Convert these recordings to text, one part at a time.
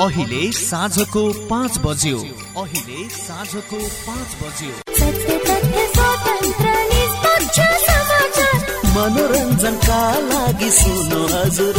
अहिले साँझको पाँच बज्यो। अहिले साँझको पाँच बज्यो। मनोरञ्जनका लागि सुन्नु हजुर।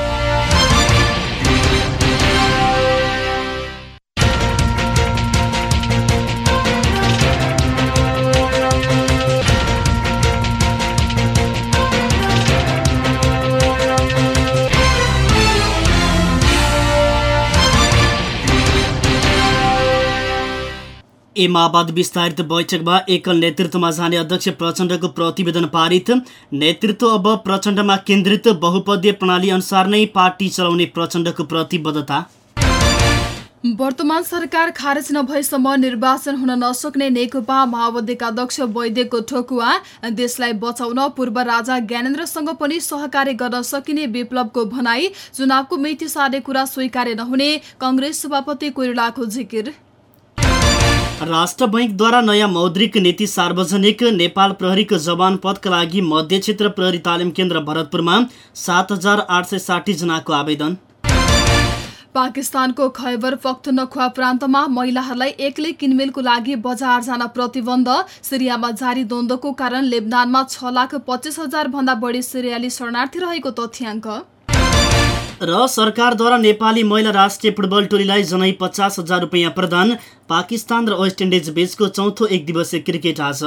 ए माओवाद विस्तारित बैठकमा एकल नेतृत्वमा जाने अध्यक्ष प्रचण्डको प्रतिवेदन पारित। नेतृत्व अब प्रचण्डमा केन्द्रित बहुपदीय प्रणाली अनुसार नै पार्टी चलाउने प्रचण्डको प्रतिबद्धता। वर्तमान सरकार खारेज नभएसम्म निर्वाचन हुन नसक्ने नेकपा माओवादीका अध्यक्ष वैद्यको ठोकुवा देशलाई बचाउन पूर्व राजा ज्ञानेन्द्रसँग पनि सहकार्य गर्न सकिने विप्लवको भनाई चुनावको मिति सार्ने कुरा स्वीकार्य नहुने कंग्रेस सभापति कोइरालाको जिकिर। राष्ट्र बैङ्कद्वारा नयाँ मौद्रिक नीति सार्वजनिक नेपाल प्रहरीको जवान पदका लागि मध्य क्षेत्र प्रहरी तालिम केन्द्र भरतपुरमा सात हजार आठ सय साठी जनाको आवेदन। पाकिस्तानको खैबर पख्तुनख्वा प्रान्तमा महिलाहरूलाई एक्लै किनमेलको लागि बजार जान प्रतिबन्ध। सिरियामा जारी द्वन्द्वको कारण लेबनानमा छ लाख पच्चिस हजार भन्दा बढी सिरियाली शरणार्थी रहेको तथ्याङ्क। र सरकारद्वारा नेपाली महिला राष्ट्रिय फुटबल टोलीलाई जनै पचास हजार रुपियाँ प्रदान पाकिस्तान र वेस्ट इन्डिज बीचको चौथो एक दिवसीय क्रिकेट आज।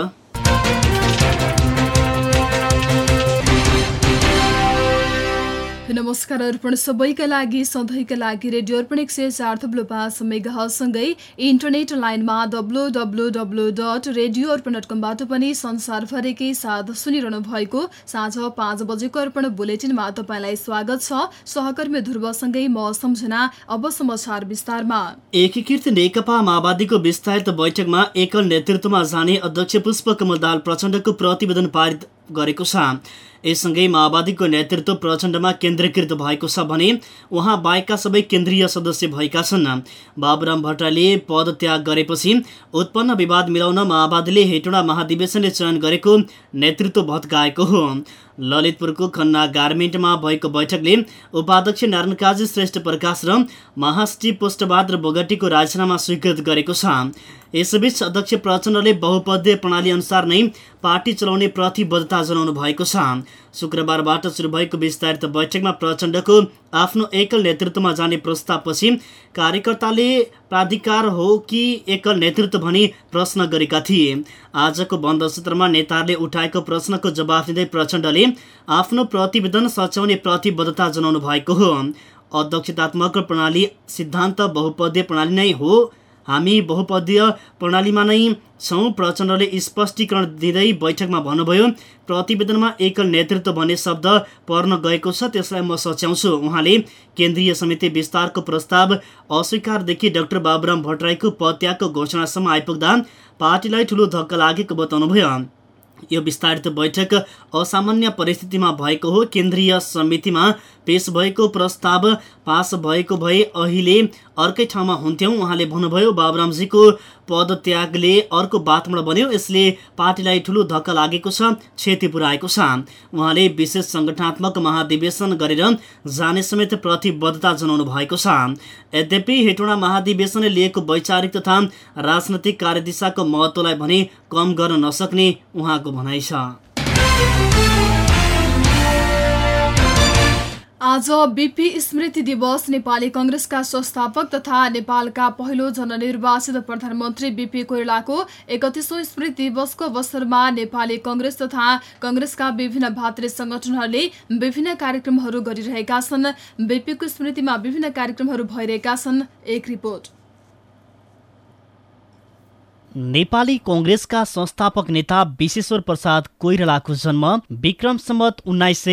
नमस्कार अर्पण सबैका लागि सधैँका लागि रेडियो अर्पण एक सय चार थप्लो पाँच मेगासँगै इन्टरनेट लाइनमा W W W dot radio Arpan dot कमबाट पनि संसारभरिकै साथ सुनिरहनु भएको साँझ पाँच बजेको अर्पण बुलेटिनमा तपाईँलाई स्वागत छ। सहकर्मी ध्रुवसँगै म सम्झना अब समाचार विस्तारमा। एकीकृत नेकपा माओवादीको विस्तारित बैठकमा एकल नेतृत्वमा जाने अध्यक्ष पुष्पकमल दाल प्रचण्डको प्रतिवेदन पारित गरेको छ। यससँगै माओवादीको नेतृत्व प्रचण्डमा केन्द्रीकृत भएको छ भने उहाँ बाहेकका सबै केन्द्रीय सदस्य भएका छन्। बाबुराम भट्टराईले पद त्याग गरेपछि उत्पन्न विवाद मिलाउन माओवादीले हेटौँडा महाधिवेशनले चयन गरेको नेतृत्व भत्काएको हो। ललितपुरको खन्ना गार्मेन्टमा भएको बैठकले उपाध्यक्ष नारायण काजी श्रेष्ठ प्रकाश र महासचिव पुष्टबहादुर बोगटीको राजीनामा स्वीकृत गरेको छ। यसबीच अध्यक्ष प्रचण्डले बहुपदीय प्रणाली अनुसार नै पार्टी चलाउने प्रतिबद्धता जनाउनु भएको छ। शुक्रबारबाट सुरु भएको विस्तारित बैठकमा प्रचण्डको आफ्नो एकल नेतृत्वमा जाने प्रस्तावपछि कार्यकर्ताले प्राधिकार हो कि एकल नेतृत्व भनी प्रश्न गरेका थिए। आजको बन्द सूत्रमा नेताहरूले उठाएको प्रश्नको जवाफ दिँदै प्रचण्डले आफ्नो प्रतिवेदन सच्याउने प्रतिबद्धता जनाउनु भएको हो। अध्यक्षतात्मक प्रणाली सिद्धान्त बहुपदीय प्रणाली नै हो। हामी बहुपदीय प्रणालीमा नै छौँ। प्रचण्डले स्पष्टीकरण दिँदै बैठकमा भन्नुभयो प्रतिवेदनमा एकल नेतृत्व भन्ने शब्द पर्न गएको छ त्यसलाई म सच्याउँछु। उहाँले केन्द्रीय समिति विस्तारको प्रस्ताव अस्वीकारदेखि डाक्टर बाबुराम भट्टराईको पदत्यागको घोषणासम्म आइपुग्दा पार्टीलाई ठुलो धक्का लागेको बताउनुभयो। यो विस्तारित बैठक असामान्य परिस्थितिमा भएको हो। केन्द्रीय समितिमा पेश भएको प्रस्ताव पास भएको भए अहिले अर्कै ठाउँमा हुन्थ्यौँ उहाँले भन्नुभयो बाबुरामजीको पदत्यागले अर्को वातावरण बन्यो यसले पार्टीलाई ठुलो धक्का लागेको छ क्षति पुर्याएको छ। उहाँले विशेष सङ्गठनात्मक महाधिवेशन गरेर जाने समेत प्रतिबद्धता जनाउनु भएको छ। यद्यपि हेटौँडा महाधिवेशनले लिएको वैचारिक तथा राजनैतिक कार्यदिशाको महत्त्वलाई भने कम गर्न नसक्ने उहाँको भनाइ छ। आज बिपी स्मृति दिवस नेपाली कंग्रेसका संस्थापक तथा नेपालका पहिलो जननिर्वाचित प्रधानमन्त्री बिपी कोइरालाको एकतिसौँ स्मृति दिवसको अवसरमा नेपाली कंग्रेस तथा कंग्रेसका विभिन्न भातृ संगठनहरूले विभिन्न कार्यक्रमहरू गरिरहेका छन्। बिपीको स्मृतिमा विभिन्न कार्यक्रमहरू भइरहेका छन्। एक रिपोर्ट। नेपाली कङ्ग्रेसका संस्थापक नेता विश्वेश्वर प्रसाद कोइरालाको जन्म विक्रम सम्मत उन्नाइस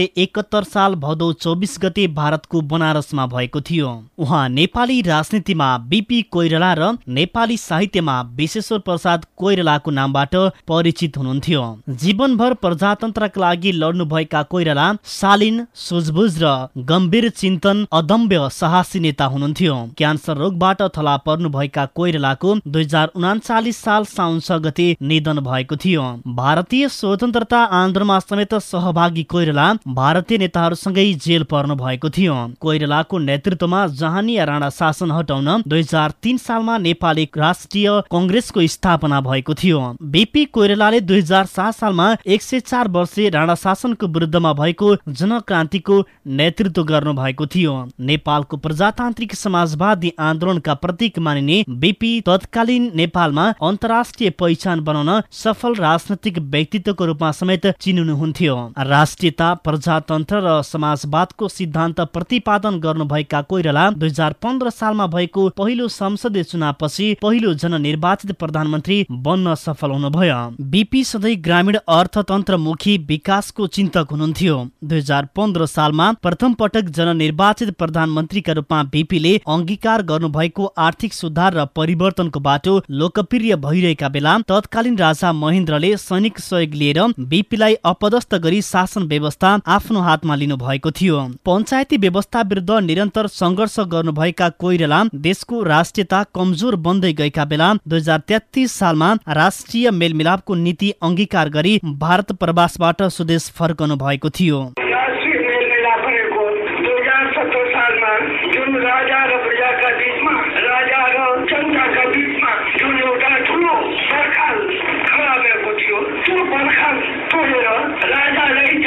साल भदौ चौबिस गते भारतको बनारसमा भएको थियो। उहाँ नेपाली राजनीतिमा बिपी कोइराला र नेपाली साहित्यमा विश्वेश्वर प्रसाद कोइरालाको नामबाट परिचित हुनुहुन्थ्यो। जीवनभर प्रजातन्त्रका लागि लड्नुभएका कोइराला शालीन सुझबुझ र गम्भीर चिन्तन अदम्य साहसी नेता हुनुहुन्थ्यो। क्यान्सर रोगबाट थला पर्नुभएका कोइरालाको दुई हजार उनाचालिस साल साउन छ गते निधन भएको थियो। भारतीय स्वतन्त्रता आन्दोलनमा समेत सहभागी कोइराला भारतीय नेताहरूसँगै जेल पर्नु भएको थियो। कोइरालाको नेतृत्वमा जहानिया राणा शासन हटाउन दुई हजार तिन सालमा नेपाली राष्ट्रिय कङ्ग्रेसको स्थापना भएको थियो। बिपी कोइरालाले दुई हजार सात सालमा एक सय चार वर्षे राणा शासनको विरुद्धमा भएको जनक्रान्तिको नेतृत्व गर्नु भएको थियो। नेपालको प्रजातान्त्रिक समाजवादी आन्दोलनका प्रतीक मानिने बिपी तत्कालीन नेपालमा अन्तर्राष्ट्रिय पहिचान बनाउन सफल राजनैतिक व्यक्तित्वको रूपमा समेत चिनिनुहुन्थ्यो। राष्ट्रियता प्रजातन्त्र र समाजवादको सिद्धान्त प्रतिपादन गर्नुभएका कोइराला दुई हजार पन्ध्र सालमा भएको पहिलो संसदीय चुनावपछि पहिलो जननिर्वाचित प्रधानमन्त्री बन्न सफल हुनुभयो। बिपी सधैँ ग्रामीण अर्थतन्त्रमुखी विकासको चिन्तक हुनुहुन्थ्यो। दुई हजार पन्ध्र सालमा प्रथम पटक जननिर्वाचित प्रधानमन्त्रीका रूपमा बिपीले अङ्गीकार गर्नुभएको आर्थिक सुधार र परिवर्तनको बाटो लोकप्रिय भइरहेका बेला तत्कालीन राजा महेन्द्रले सैनिक सहयोग लिएर बिपीलाई अपदस्थ गरी शासन व्यवस्था आफ्नो हातमा लिनु भएको थियो। पञ्चायती व्यवस्था विरुद्ध निरन्तर सङ्घर्ष गर्नुभएका कोइराला देशको राष्ट्रियता कमजोर बन्दै गएका बेला दुई हजार तेत्तिस सालमा राष्ट्रिय मेलमिलापको नीति अङ्गीकार गरी भारत प्रवासबाट स्वदेश फर्कनु भएको थियो।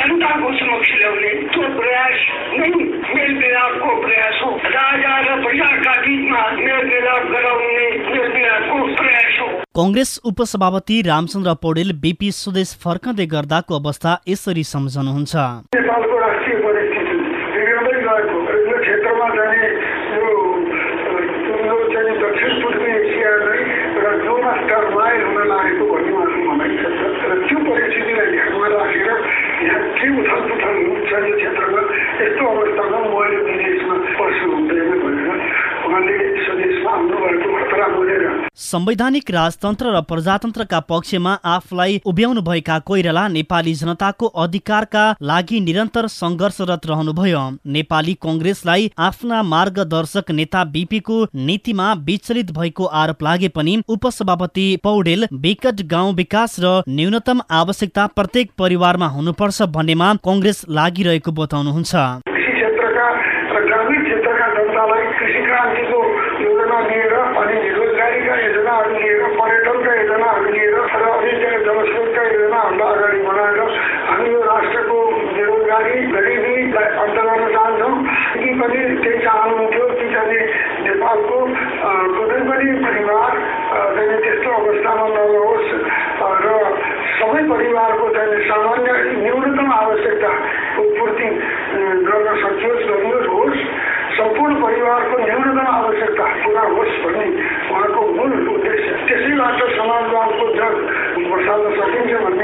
राजालाई जनताको समक्ष ल्याउने त्यो प्रयास नै मेलमिलापको प्रयास हो। राजा र प्रजाका बिचमा मेलमिलाप गराउने मेलमिलापको प्रयास हो। कङ्ग्रेस उपसभापति रामचन्द्र पौडेल बिपी स्वदेश फर्कँदै गर्दाको अवस्था यसरी सम्झनुहुन्छ। नेपालको राष्ट्रिय परिस्थिति बिग्रँदै गएको क्षेत्रमा जाने मैले पस्नु हुँदैन भनेर उहाँले स्वदेशमा आउनुभएको खतरा बोलेर। संवैधानिक राजतन्त्र र प्रजातन्त्रका पक्षमा आफूलाई उभ्याउनु भएका कोइराला नेपाली जनताको अधिकारका लागि निरन्तर सङ्घर्षरत रहनुभयो। नेपाली कङ्ग्रेसलाई आफ्ना मार्गदर्शक नेता बिपीको नीतिमा विचलित भएको आरोप लागे पनि उपसभापति पौडेल विकट गाउँ विकास र न्यूनतम आवश्यकता प्रत्येक परिवारमा हुनुपर्छ भन्नेमा कङ्ग्रेस लागिरहेको बताउनुहुन्छ। कृषि क्रान्तिको योजना लिएर अनि रोजगारीका योजनाहरू लिएर पर्यटनका योजनाहरू लिएर र अनि त्यहाँ जनस्रोतका योजनाहरूलाई अगाडि बढाएर हामी यो राष्ट्रको बेरोजगारी गरिबीलाई अन्त गर्न चाहन्छौँ। कि पनि त्यही चाहनुहुन्थ्यो कि चाहिँ नेपालको कुनै पनि परिवार चाहिँ त्यस्तो अवस्थामा नरहोस् र सबै परिवारको चाहिँ सामान्य न्यूनतम आवश्यकताको पूर्ति गर्न सकियोस् गरियोस्। होस् सम्पूर्ण परिवारको न्यूनतम आवश्यकता पुरा होस् भन्ने उहाँको मूल उद्देश्य त्यसैबाट समाजवादको जग बसाल्न सकिन्छ भन्ने अ, नीतिको धारणा हो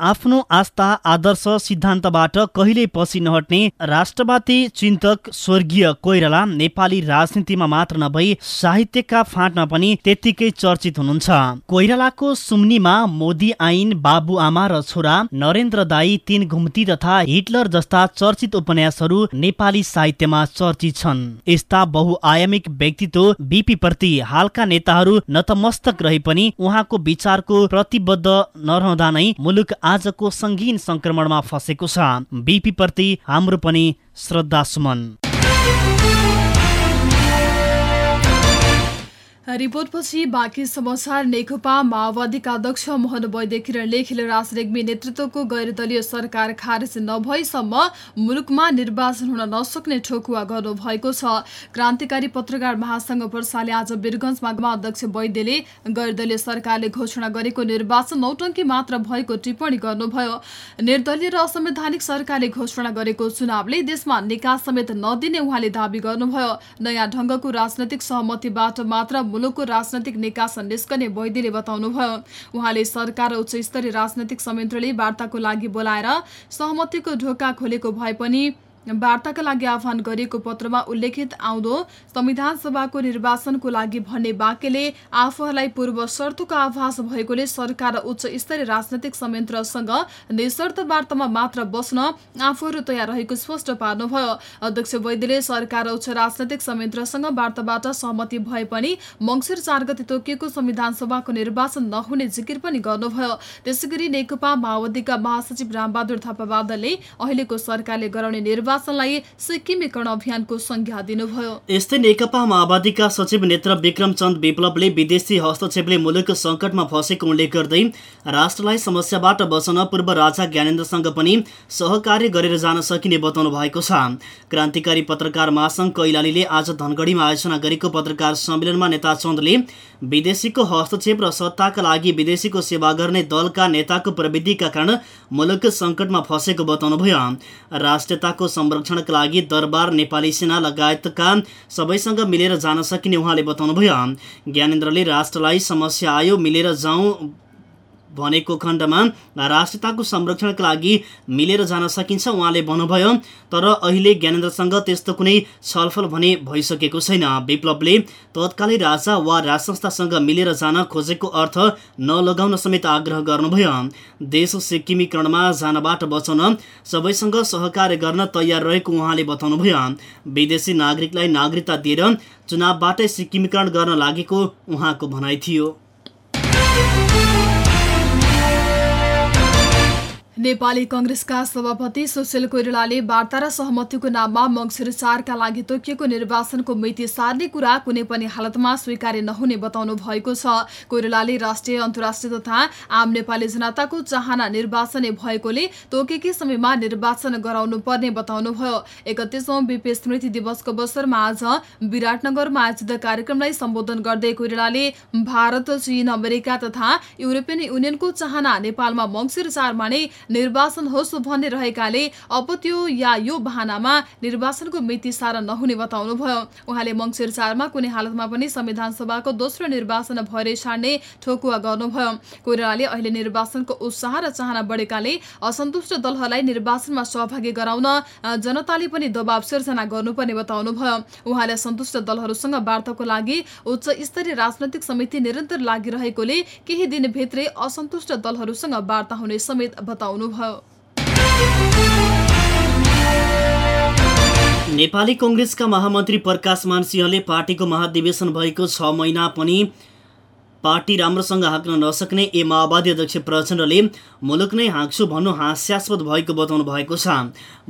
आफ्नो आस्था आदर्श सिद्धान्तबाट कहिल्यै पछि नहट्ने राष्ट्रवादी चिन्तक स्वर्गीय कोइराला नेपाली राजनीतिमा मात्र नभई साहित्यका फाँटमा पनि त्यत्तिकै चर्चित हुनुहुन्छ। कोइरालाको सुम्नीमा मोदी आइन बाबुआमा र छोरा नरेन्द्र दाई तीन घुम्ती तथा हिटलर जस्ता चर्चित उपन्यासहरू नेपाली साहित्यमा चर्चित छन्। यस्ता बहुआयामिक व्यक्तित्व बिपी प्रति हालका नेताहरू नतमस्तक रहे पनि उहाँको विचारको प्रतिबद्ध नरहँदा नै मुलुक आजको सङ्गीन संक्रमणमा फसेको छ। बिपी प्रति हाम्रो पनि श्रद्धा सुमन रिपोर्टपछि बाँकी समाचार नेकपा माओवादीका अध्यक्ष मोहन वैद्य किरणले खिलराज रेग्मी नेतृत्वको गैरदलीय सरकार खारेज नभएसम्म मुलुकमा निर्वाचन हुन नसक्ने ठोकुवा गर्नुभएको छ। क्रान्तिकारी पत्रकार महासंघ वर्षाले आज वीरगंजमा अध्यक्ष वैद्यले गैरदलीय सरकारले घोषणा गरेको निर्वाचन नौटङ्की मात्र भएको टिप्पणी गर्नुभयो। निर्दलीय र असंवैधानिक सरकारले घोषणा गरेको चुनावले देशमा निकास समेत नदिने उहाँले दावी गर्नुभयो। नयाँ ढंगको राजनैतिक सहमतिबाट मात्र मुलुकको राजनैतिक निकास निस्कने वैद्यले बताउनुभयो उहाँले सरकार र उच्च स्तरीय राजनैतिक संयन्त्रले वार्ताको लागि बोलाएर सहमतिको ढोका खोलेको भए पनि वार्ताका लागि आह्वान गरिएको पत्रमा उल्लेखित आउँदो संविधान सभाको निर्वाचनको लागि भन्ने वाक्यले आफूहरूलाई पूर्व शर्तको आभास भएकोले सरकार र उच्च स्तरीय राजनैतिक संयन्त्रसँग निशर्त वार्तामा मात्र बस्न आफूहरू तयार रहेको स्पष्ट पार्नुभयो। अध्यक्ष वैद्यले सरकार र उच्च राजनैतिक संयन्त्रसँग वार्ताबाट सहमति भए पनि मङ्सिर चार गति तोकिएको संविधान सभाको निर्वाचन नहुने जिकिर पनि गर्नुभयो। त्यसै नेकपा माओवादीका महासचिव रामबहादुर थापा बादलले अहिलेको सरकारले गराउने निर्वाचन निर्वाचनलाई सिक्किमीकरण अभियानको संज्ञा दिनुभयो। यस्तै नेकपा माओवादीका सचिव नेत्र विक्रम चन्द विप्लवले विदेशी हस्तक्षेपले मुलुक सङ्कटमा फँसेको उल्लेख गर्दै राष्ट्रलाई समस्याबाट बचाउन पूर्व राजा ज्ञानेन्द्रसँग पनि सहकार्य गरेर जान सकिने बताउनु भएको छ। क्रान्तिकारी पत्रकार महासङ्घ कैलालीले आज धनगढीमा आयोजना गरेको पत्रकार सम्मेलनमा नेता चन्दले विदेशीको हस्तक्षेप र सत्ताका लागि विदेशीको सेवा गर्ने दलका नेताको प्रविधिका कारण मुलुक सङ्कटमा फँसेको बताउनुभयो। राष्ट्रियताको संरक्षणका लागि दरबार नेपाली सेना लगायतका सबैसँग मिलेर जान सकिने उहाँले बताउनुभयो। ज्ञानेन्द्रले राष्ट्रलाई समस्या आयो मिलेर जाउँ भनेको खण्डमा राष्ट्रियताको संरक्षणका लागि मिलेर जान सकिन्छ उहाँले भन्नुभयो। तर अहिले ज्ञानेन्द्रसँग त्यस्तो कुनै छलफल भने भइसकेको छैन। विप्लवले तत्कालीन राजा वा राजसंस्थासँग मिलेर जान खोजेको अर्थ नलगाउन समेत आग्रह गर्नुभयो। देश सिक्किमीकरणमा जानबाट बचाउन सबैसँग सहकार्य गर्न तयार रहेको उहाँले बताउनुभयो। विदेशी नागरिकलाई नागरिकता दिएर चुनावबाटै सिक्किमीकरण गर्न लागेको उहाँको भनाइ थियो। नेपाली कंग्रेसका सभापति सुशील कोइरालाले वार्ता र सहमतिको नाममा मङ्सिर चारका लागि तोकिएको निर्वाचनको मिति सार्ने कुरा कुनै पनि हालतमा स्वीकार्य नहुने बताउनु भएको छ। कोइरालाले राष्ट्रिय अन्तर्राष्ट्रिय तथा आम नेपाली जनताको चाहना निर्वाचन भएकोले तोकेकै समयमा निर्वाचन गराउनु पर्ने बताउनुभयो। एकतिसौँ विपी स्मृति दिवसको अवसरमा आज विराटनगरमा आयोजित कार्यक्रमलाई सम्बोधन गर्दै कोइरालाले भारत चीन अमेरिका तथा युरोपियन युनियनको चाहना नेपालमा मङ्सिर चारमा नै निर्वाचन होस् भन्ने रहेकाले अब त्यो या यो बहानामा निर्वाचनको मिति सारा नहुने बताउनुभयो। उहाँले मङ्सिर चारमा कुनै हालतमा पनि संविधान सभाको दोस्रो निर्वाचन भएर छाड्ने ठोकुवा गर्नुभयो। कोइरालाले अहिले निर्वाचनको उत्साह र चाहना बढेकाले असन्तुष्ट दलहरूलाई निर्वाचनमा सहभागी गराउन जनताले पनि दबाव सिर्जना गर्नुपर्ने बताउनुभयो। उहाँले असन्तुष्ट दलहरूसँग वार्ताको लागि उच्च स्तरीय राजनैतिक समिति निरन्तर लागिरहेकोले केही दिनभित्रै असन्तुष्ट दलहरूसँग वार्ता हुने समेत बताउनु बताउनुभयो नेपाली कङ्ग्रेसका महामन्त्री प्रकाश मान सिंहले पार्टीको महाधिवेशन भएको छ महिना पनि पार्टी राम्रोसँग हाँक्न नसक्ने ए माओवादी अध्यक्ष प्रचण्डले मुलुक नै हाँक्छु भन्नु हास्यास्पद भएको बताउनु भएको छ।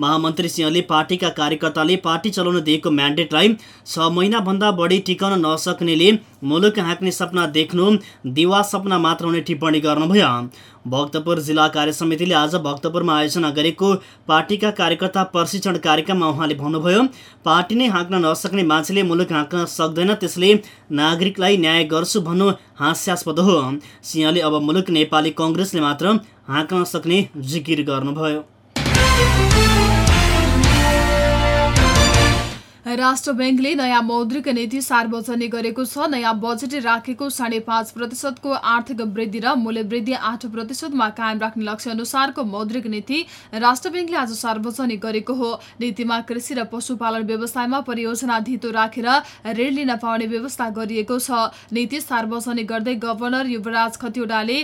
महामन्त्री सिंहले पार्टीका कार्यकर्ताले पार्टी चलाउन दिएको म्यान्डेटलाई छ महिनाभन्दा बढी टिकाउन नसक्नेले मुलुक हाँक्ने सपना देख्नु दिवा सपना मात्र हुने टिप्पणी गर्नुभयो। भक्तपुर जिल्ला कार्य समितिले आज भक्तपुरमा आयोजना गरेको पार्टीका कार्यकर्ता प्रशिक्षण कार्यक्रममा उहाँले भन्नुभयो पार्टी नै हाँक्न नसक्ने मान्छेले मुलुक हाँक्न सक्दैन त्यसले नागरिकलाई न्याय गर्छु भन्नु हास्यास्पद हो। सिंहले अब मुलुक नेपाली कङ्ग्रेसले मात्र हाँक्न सक्ने जिकिर गर्नुभयो। राष्ट्र ब्याङ्कले नयाँ मौद्रिक नीति सार्वजनिक गरेको छ। नयाँ बजेट राखेको साढे पाँच प्रतिशतको आर्थिक वृद्धि र मूल्य वृद्धि आठ प्रतिशतमा कायम राख्ने लक्ष्य अनुसारको मौद्रिक नीति राष्ट्र ब्याङ्कले आज सार्वजनिक गरेको हो। नीतिमा कृषि र पशुपालन व्यवसायमा परियोजना धितो राखेर ऋण लिन पाउने व्यवस्था गरिएको छ। नीति सार्वजनिक गर्दै गभर्नर युवराज खतिवड़ाले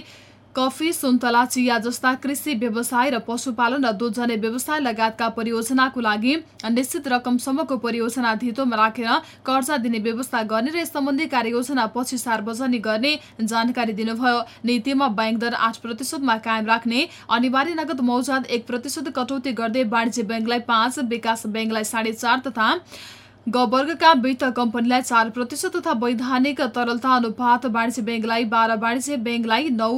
कफी सुन्तला चिया जस्ता कृषि व्यवसाय र पशुपालन र दुधजन्य व्यवसाय लगायतका परियोजनाको लागि निश्चित रकमसम्मको परियोजना धितोमा राखेर कर्जा दिने व्यवस्था गर्ने र यस सम्बन्धी कार्ययोजना पछि सार्वजनिक गर्ने जानकारी दिनुभयो। नीतिमा ब्याङ्क दर आठ प्रतिशतमा कायम राख्ने अनिवार्य नगद मौजाद एक प्रतिशत कटौती गर्दै वाणिज्य ब्याङ्कलाई पाँच विकास ब्याङ्कलाई साढे तथा ग वर्गका वित्त कम्पनीलाई चार प्रतिशत तथा वैधानिक तरलता अनुपात वाणिज्य ब्याङ्कलाई बाह्र वाणिज्य ब्याङ्कलाई नौ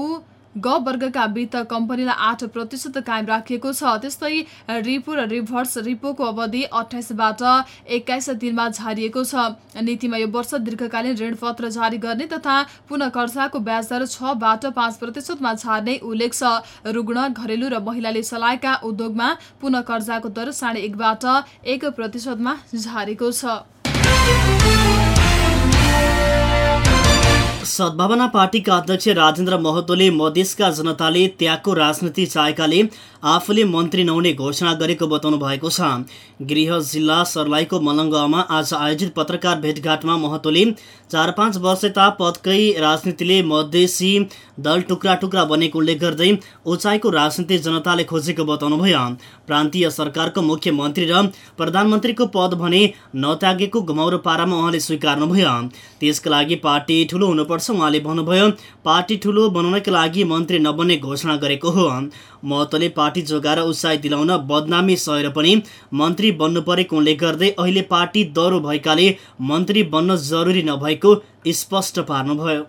ग वर्गका वित्त कम्पनीलाई आठ प्रतिशत कायम राखिएको छ। त्यस्तै रिपो र रिभर्स रिपोको अवधि अठाइसबाट एक्काइस दिनमा झारिएको छ। नीतिमा यो वर्ष दीर्घकालीन ऋणपत्र जारी गर्ने तथा पुनः कर्जाको ब्याज दर छबाट पाँच प्रतिशतमा झार्ने उल्लेख छ। रुग्ण घरेलु र महिलाले चलाएका उद्योगमा पुनः कर्जाको दर साढे एकबाट एक प्रतिशतमा झारेको छ। सद्भावना पार्टीका अध्यक्ष राजेन्द्र महतोले मधेसका जनताले त्यागको राजनीति चाहेकाले आफूले मन्त्री नहुने घोषणा गरेको बताउनु भएको छ। गृह जिल्ला सर्लाहीको मलङ्गामा आज आयोजित पत्रकार भेटघाटमा महतोले चार पाँच वर्ष यता पदकै राजनीतिले मधेसी दल टुक्रा टुक्रा बनेको उल्लेख गर्दै उचाइको राजनीति जनताले खोजेको बताउनुभयो प्रान्तीय सरकारको मुख्यमन्त्री र प्रधानमन्त्रीको पद भने नत्यागेको घुमाउरो पारामा उहाँले स्वीकार्नुभयो त्यसका लागि पार्टी ठुलो हुनुपर्छ उहाँले भन्नुभयो पार्टी ठुलो बनाउनका लागि मन्त्री नबन्ने घोषणा गरेको हो। महतोले पार्टी जोगाएर उचाइ दिलाउन बदनामी सहेर पनि मन्त्री बन्नु परेको उल्लेख गर्दै अहिले पार्टी दह्रो भएकाले मन्त्री बन्न जरुरी नभएको स्पष्ट पार्नुभयो।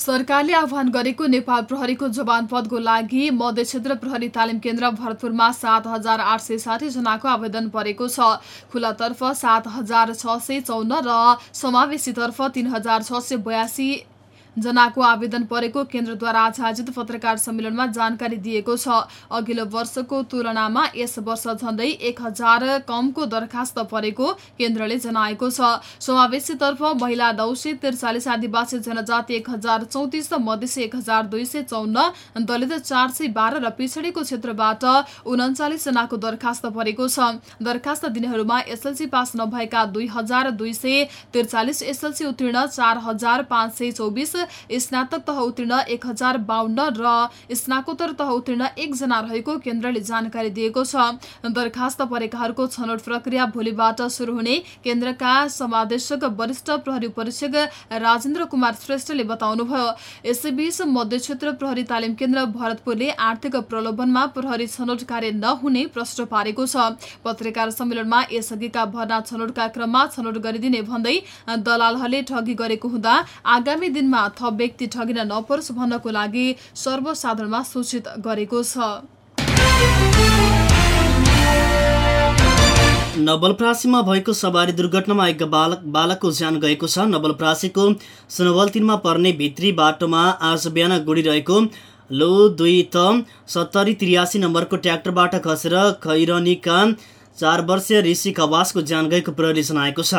सरकारले आह्वान गरेको नेपाल प्रहरीको जवान पदको लागि मध्य क्षेत्र प्रहरी तालिम केन्द्र भरतपुरमा सात हजार आठ सय साठी जनाको आवेदन परेको छ। खुलातर्फ सात हजार छ सय चौन्न र समावेशीतर्फ तिन हजार छ सय बयासी जनाको आवेदन परेको केन्द्रद्वारा आज आयोजित पत्रकार सम्मेलनमा जानकारी दिएको छ। अघिल्लो वर्षको तुलनामा यस वर्ष झण्डै एक हजार कमको दरखास्त परेको केन्द्रले जनाएको छ। समावेशीतर्फ महिला नौ सय त्रिचालिस आदिवासी जनजाति एक हजार चौतिस मधेसी एक हजार दुई सय चौन्न दलित चार सय बाह्र र पिछडेको क्षेत्रबाट उन्चालिस जनाको दरखास्त परेको छ। दरखास्त दिनेहरूमा एसएलसी पास नभएका दुई हजार दुई सय त्रिचालिस एसएलसी उत्तीर्ण चार हजार पाँच सय चौबिस स्नातक तह उत्तीर्ण एक हजार बाहन्न र स्नाकोत्तर तह उत्तीर्ण एकजना रहेको केन्द्रले जानकारी दिएको छ। दरखास्त परेकाहरूको छनौट प्रक्रिया भोलिबाट सुरु हुने केन्द्रका समादेशक वरिष्ठ प्रहरी परीक्षक राजेन्द्र कुमार श्रेष्ठले बताउनुभयो। यसैबीच मध्य क्षेत्र प्रहरी तालिम केन्द्र भरतपुरले आर्थिक प्रलोभनमा प्रहरी छनौट कार्य नहुने प्रश्न पारेको छ। पत्रकार सम्मेलनमा यसअघिका भर्ना छनौटका क्रममा छनौट गरिदिने भन्दै दलालहरूले ठगी गरेको हुँदा आगामी दिनमा थप व्यक्ति ठगिन नपरोस् भन्नको लागि सर्वसाधारणमा सूचित गरेको छ। नवलप्रासीमा भएको सवारी दुर्घटनामा एक बालक बालकको ज्यान गएको छ। नवलप्रासीको सुनवल तिनमा पर्ने भित्री बाटोमा आज बिहान गुडिरहेको लो दुई त सत्तरी त्रियासी नम्बरको ट्र्याक्टरबाट खसेर खैरनीका चार वर्षीय ऋषि खवासको ज्यान गएको प्रहरीले जनाएको छ।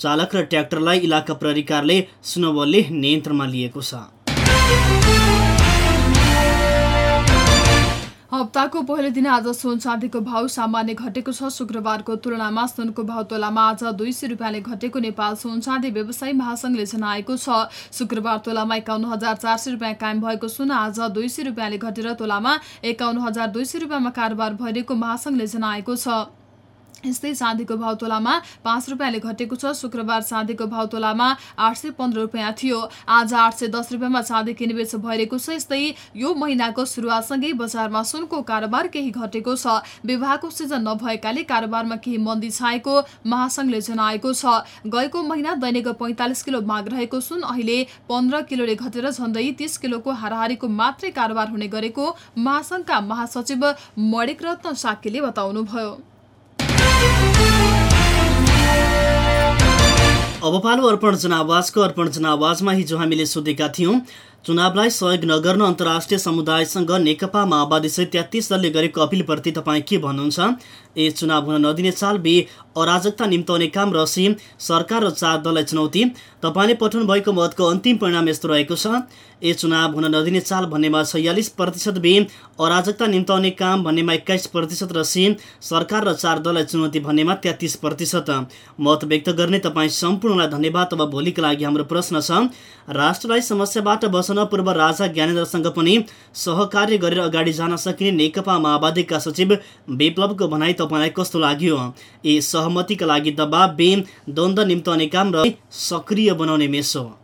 चालक र ट्र्याक्टरलाई इलाका प्रहरीकारले सुनवलले नियन्त्रणमा लिएको छ। हप्ताको पहिलो दिन आज सुन चाँदीको भाउ सामान्य घटेको छ। शुक्रबारको तुलनामा सुनको भाउ तोलामा आज दुई सय रुपियाँले घटेको नेपाल सुन चाँदी व्यवसायी महासंघले जनाएको छ। शुक्रबार तोलामा एकाउन्न हजार चार सय रुपियाँ कायम भएको सुन आज दुई सय रुपियाँले घटेर तोलामा एकाउन्न हजार दुई सय रुपियाँमा कारोबार भइरहेको महासंघले जनाएको छ। यस्तै चाँदीको भाउ तोलामा पाँच रुपियाँले घटेको छ। शुक्रबार चाँदीको भाउ तोलामा आठ सय पन्ध्र रुपियाँ थियो। आज आठ सय दस रुपियाँमा चाँदी किनबेच भइरहेको छ। यस्तै यो महिनाको सुरुवातसँगै बजारमा सुनको कारोबार केही घटेको छ। विवाहको सिजन नभएकाले कारोबारमा केही मन्दी छाएको महासंघले जनाएको छ। गएको महिना दैनिक पैँतालिस किलो माग रहेको सुन। अहिले पन्ध्र किलोले घटेर झन्डै तीस किलोको हाराहारीको मात्रै कारोबार हुने गरेको महासंघका महासचिव मणिक रत्न साक्यले बताउनुभयो। अब पालो अर्पण जनावाजको अर्पण जनावाजमा हिजो हामीले सोधेका थियौँ चुनावलाई सहयोग नगर्न अन्तर्राष्ट्रिय समुदायसँग नेकपा माओवादी सहित तेत्तिस दलले गरेको अपिलप्रति तपाईँ के भन्नुहुन्छ? ए चुनाव हुन नदिने चाल बे अराजकता निम्ताउने काम र सी सरकार र चार दललाई चुनौती। तपाईँले पठाउनु भएको मतको अन्तिम परिणाम यस्तो रहेको छ। ए चुनाव हुन नदिने चाल भन्नेमा छयालिस प्रतिशत बे अराजकता निम्ताउने काम भन्नेमा एक्काइस प्रतिशत र सी सरकार र चार दललाई चुनौती भन्नेमा तेत्तिस प्रतिशत। मत व्यक्त गर्ने तपाईँ सम्पूर्णलाई धन्यवाद। अब भोलिको लागि हाम्रो प्रश्न छ राष्ट्रलाई समस्याबाट बस्न पूर्व राजा ज्ञानेन्द्रसँग पनि सहकार्य गरेर अगाडि जान सकिने नेकपा माओवादीका सचिव विप्लवको भनाइ तपाईँलाई कस्तो लाग्यो? ए सहमतिका लागि दबाब बे द्वन्द्व निम्ताउने काम र सक्रिय बनाउने मेसो।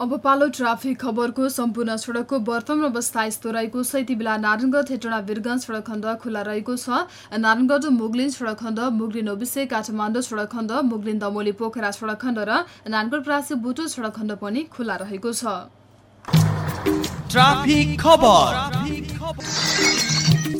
अब पालो ट्राफिक खबरको सम्पूर्ण सडकको वर्तमान अवस्था यस्तो रहेको छ यति बेला नारायणगढ हेटौँडा वीरगञ्ज सडक खण्ड खुल्ला रहेको छ। नारायणगढ मुगलिन सडक खण्ड मुगलिन ओबिसे काठमाडौँ सडक खण्ड मुगलिन दमोली पोखरा सडक खण्ड र नानगढ प्रासी बुटो सडक खण्ड पनि खुल्ला रहेको छ।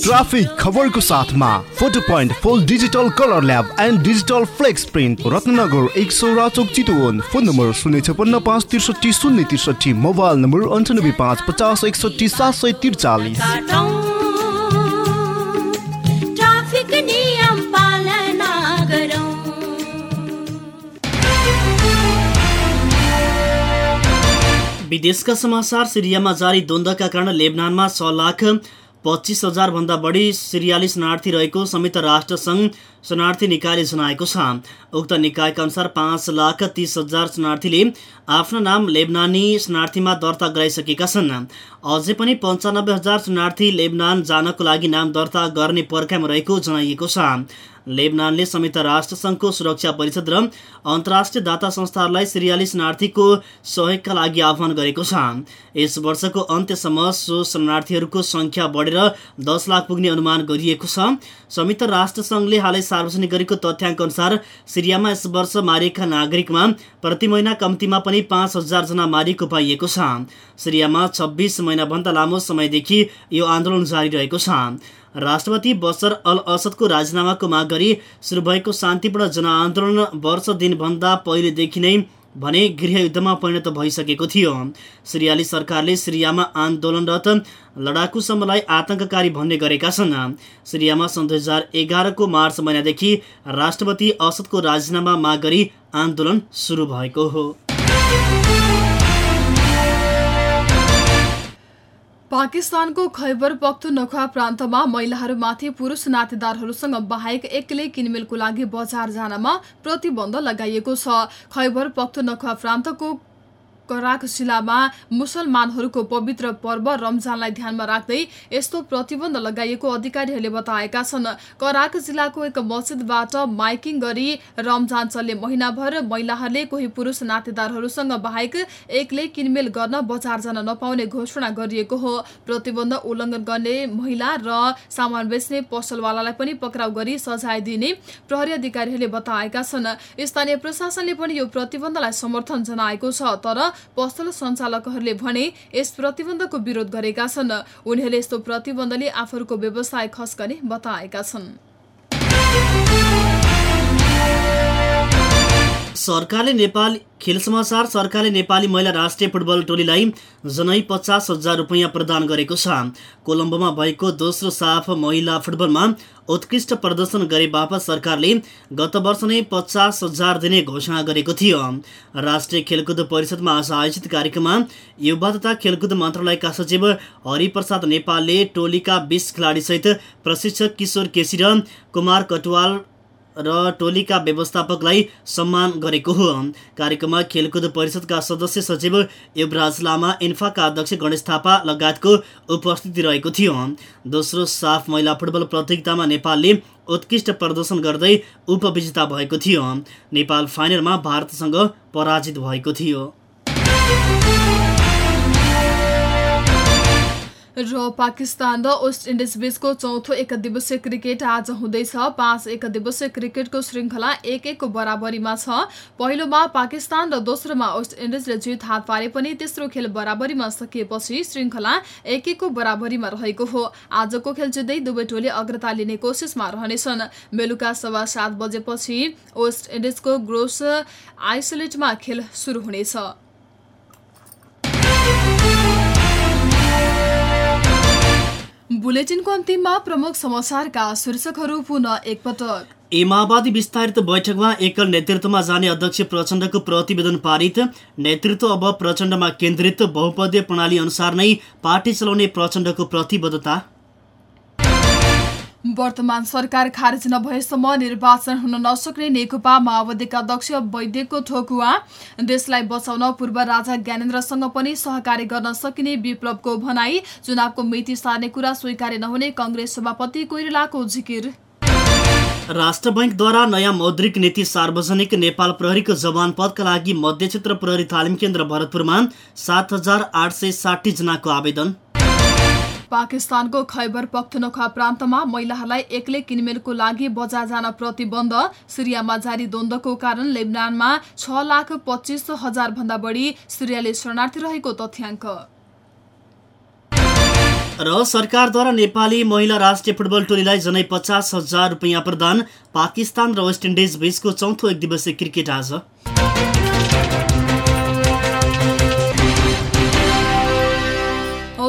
ट्राफिक खबर ट्राफिक खबरको साथमा photo point full digital colour lab and digital flex print Ratnagar एक सौ राचोक चितवन। फोन नम्बर शून्य छपन्न पाँच त्रिसठी शून्य त्रिसठी मोबाइल नम्बर अन्ठानब्बे पाँच पचास एकसठी सात सय त्रिचालिस। ट्राफिक नियम पालना गरौँ। विदेशका समाचार सिरियामा जारी द्वन्द्वका कारण लेबनानमा छ लाख पच्चिस हजारभन्दा बढी सिरियाली शरणार्थी रहेको संयुक्त राष्ट्रसङ्घ शरणार्थी निकायले जनाएको छ। उक्त निकायका अनुसार पाँच लाख तिस हजार शरणार्थीले आफ्नो नाम लेबनानी शरणार्थीमा दर्ता गराइसकेका छन्। अझै पनि पन्चानब्बे हजार शरणार्थी लेबनान जानको लागि नाम दर्ता गर्ने पर्खाइमा रहेको जनाइएको छ। लेबनानले संयुक्त राष्ट्रसङ्घको सुरक्षा परिषद र अन्तर्राष्ट्रिय दाता संस्थाहरूलाई सिरियाली शरणार्थीको सहयोगका लागि आह्वान गरेको छ। यस वर्षको अन्त्यसम्म सो शरणार्थीहरूको सङ्ख्या बढेर दस लाख पुग्ने अनुमान गरिएको छ। संयुक्त राष्ट्रसङ्घले हालै सार्वजनिक गरेको तथ्याङ्क अनुसार सिरियामा यस वर्ष मारिएका नागरिकमा प्रति महिना कम्तीमा पनि पाँच हजारजना मारिएको पाइएको छ। सिरियामा छब्बिस महिनाभन्दा लामो समयदेखि यो आन्दोलन जारी रहेको छ। राष्ट्रपति बसर अल असदको राजीनामाको माग गरी सुरु भएको शान्तिपूर्ण जनआन्दोलन वर्ष दिनभन्दा पहिलेदेखि नै भने गृहयुद्धमा परिणत भइसकेको थियो। सिरियाली सरकारले सिरियामा आन्दोलनरत लडाकु समूहलाई आतंककारी भन्ने गरेका छन्। सिरियामा सन् दुई हजार एघारको मार्च महिनादेखि राष्ट्रपति असदको राजीनामा माग गरी आन्दोलन सुरु भएको हो। पाकिस्तानको खैबर पख्तुनख्वा प्रान्तमा महिलाहरूमाथि पुरुष नातेदारहरूसँग बाहेक एक्लै किनमेलको लागि बजार जानमा प्रतिबन्ध लगाइएको छ। खैबर पख्तुनख्वा प्रान्तको कराक जिल्लामा मुसलमानहरूको पवित्र पर्व रमजानलाई ध्यानमा राख्दै यस्तो प्रतिबन्ध लगाइएको अधिकारीहरूले बताएका छन्। कराक जिल्लाको एक मस्जिदबाट माइकिङ गरी रमजान चल्ने महिनाभर महिलाहरूले कोही पुरुष नातेदारहरूसँग बाहेक एक्लै किनमेल गर्न बजार जान नपाउने घोषणा गरिएको हो। प्रतिबन्ध उल्लङ्घन गर्ने महिला र सामान बेच्ने पसलवालालाई पनि पक्राउ गरी सजाय दिने प्रहरी अधिकारीहरूले बताएका छन्। स्थानीय प्रशासनले पनि यो प्रतिबन्धलाई समर्थन जनाएको छ तर पसल सञ्चालकहरूले भने यस प्रतिबन्धको विरोध गरेका छन्। उनीहरूले यस्तो प्रतिबन्धले आफूहरूको व्यवसाय खस्कने बताएका छन्। सरकारले नेपाल खेल समाचार सरकारले नेपाली महिला राष्ट्रिय फुटबल टोलीलाई जनै पचास हजार रुपियाँ प्रदान गरेको छ। कोलम्बोमा भएको दोस्रो साफ महिला फुटबलमा उत्कृष्ट प्रदर्शन गरे बापत सरकारले गत वर्ष नै पचास हजार दिने घोषणा गरेको थियो। राष्ट्रिय खेलकुद परिषदमा आज आयोजित कार्यक्रममा युवा तथा खेलकुद मन्त्रालयका सचिव हरिप्रसाद नेपालले टोलीका बिस खेलाडीसहित प्रशिक्षक किशोर केसी र कुमार कटवाल र टोलीका व्यवस्थापकलाई सम्मान गरेको हो। कार्यक्रममा खेलकुद परिषदका सदस्य सचिव युवराज लामा इन्फाका अध्यक्ष गणेश थापा लगायतको उपस्थिति रहेको थियो। दोस्रो साफ महिला फुटबल प्रतियोगितामा नेपालले उत्कृष्ट प्रदर्शन गर्दै उपविजेता भएको थियो। नेपाल फाइनलमा भारतसँग पराजित भएको थियो। र पाकिस्तान र वेस्ट इन्डिज बीचको चौथो एक दिवसीय क्रिकेट आज हुँदैछ। पाँच एक दिवसीय क्रिकेटको श्रृङ्खला एक एकको बराबरीमा छ। पहिलोमा पाकिस्तान र दोस्रोमा वेस्ट इन्डिजले जित हात पारे पनि तेस्रो खेल बराबरीमा सकिएपछि श्रृङ्खला एक एकको बराबरीमा रहेको हो। आजको खेल जित्दै दुवै टोली अग्रता लिने कोसिसमा रहनेछन्। बेलुका सवा सात बजेपछि वेस्ट इन्डिजको ग्रोस आइसोलेटमा खेल सुरु हुनेछ। बुलेटिनको अन्तिममा प्रमुख समाचारका शीर्षकहरू पुनः एकपटक। ए माओवादी विस्तारित बैठकमा एकल नेतृत्वमा जाने अध्यक्ष प्रचण्डको प्रतिवेदन पारित। नेतृत्व अब प्रचण्डमा केन्द्रित बहुपदीय प्रणाली अनुसार नै पार्टी चलाउने प्रचण्डको प्रतिबद्धता। वर्तमान सरकार खारेज नभएसम्म निर्वाचन हुन नसक्ने नेकपा माओवादीका अध्यक्ष वैद्यको ठोकुवा देशलाई बचाउन पूर्व राजा ज्ञानेन्द्रसँग पनि सहकार्य गर्न सकिने विप्लवको भनाई चुनावको मिति सार्ने कुरा स्वीकार्य नहुने कङ्ग्रेस सभापति कोइरालाको जिकिर। राष्ट्र बैङ्कद्वारा नयाँ मौद्रिक नीति सार्वजनिक नेपाल प्रहरीको जवान पदका लागि मध्य क्षेत्र प्रहरी तालिम केन्द्र भरतपुरमा सात हजार आठ सय साठी जनाको आवेदन। पाकिस्तानको खैबर पख्तनखा प्रान्तमा महिलाहरूलाई एक्लै किनमेलको लागि बजार जान प्रतिबन्ध। सिरियामा जारी द्वन्द्वको कारण लेबनानमा छ लाख पच्चिस हजार भन्दा बढी सिरियाली शरणार्थी रहेको तथ्याङ्क। र सरकारद्वारा नेपाली महिला राष्ट्रिय फुटबल टोलीलाई जनै पचास हजार रुपियाँ प्रदान पाकिस्तान र वेस्ट इन्डिज बीचको चौथो एक दिवसीय क्रिकेट आज।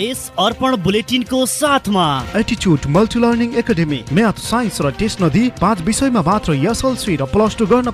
यस अर्पण बुलेटिनको साथमा। एटिच्युड multi learning academy math science र टेस्ट नदी पाँच विषयमा मात्र एसएलसी र प्लस टू गर्न